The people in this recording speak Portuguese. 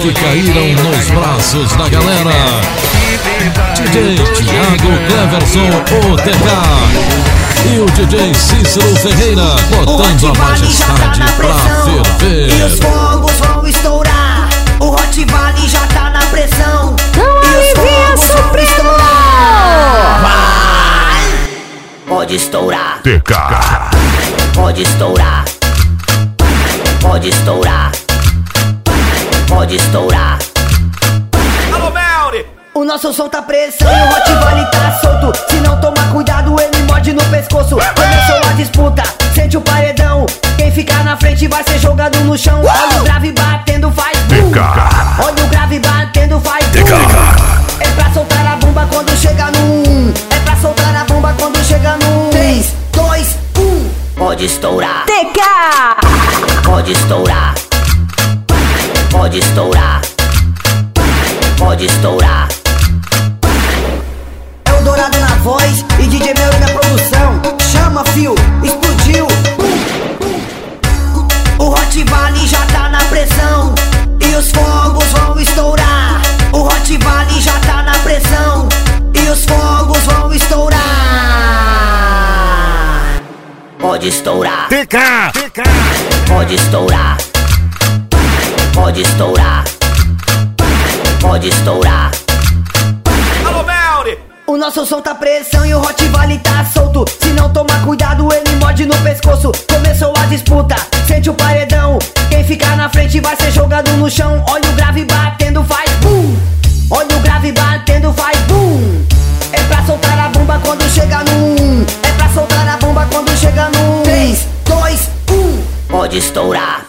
que caíram nos braços da galera. DJ Thiago Cleverson, o TK. E o DJ Cícero Ferreira, botando a majestade pra ferver. E os fogos vão estourar. O Hot Valley já tá na pressão. E alivia, fogos vão Supremo! estourar. Vai! Pode estourar. TK. Pode estourar. Pode estourar. Pode estourar. O nosso som tá pressão e o Hot Valley tá solto. Se não tomar cuidado, ele morde no pescoço. Começou a disputa, sente o paredão. Quem ficar na frente vai ser jogado no chão. Olha o grave batendo, faz bum. Olha o grave batendo, faz bum. É pra soltar a bomba quando chega no um. É pra soltar a bomba quando chega no 3, 2, 1. Pode estourar. TK! Pode estourar. Pode estourar. Pode estourar. É o Dourado na voz e DJ Melo na produção. Chama, fio, explodiu. O Hot Valley já tá na pressão. E os fogos vão estourar. O Hot Valley já tá na pressão. E os fogos vão estourar. Pode estourar. TK. Pode estourar. Pode estourar. Pode estourar. O nosso som tá pressão e o Hot Valley tá solto. Se não tomar cuidado, ele morde no pescoço. Começou a disputa, sente o paredão. Quem ficar na frente vai ser jogado no chão. Olha o grave batendo, faz bum. Olha o grave batendo, faz bum. É pra soltar a bomba quando chega no um. É pra soltar a bomba quando chega no 3, 2, 1. Pode estourar.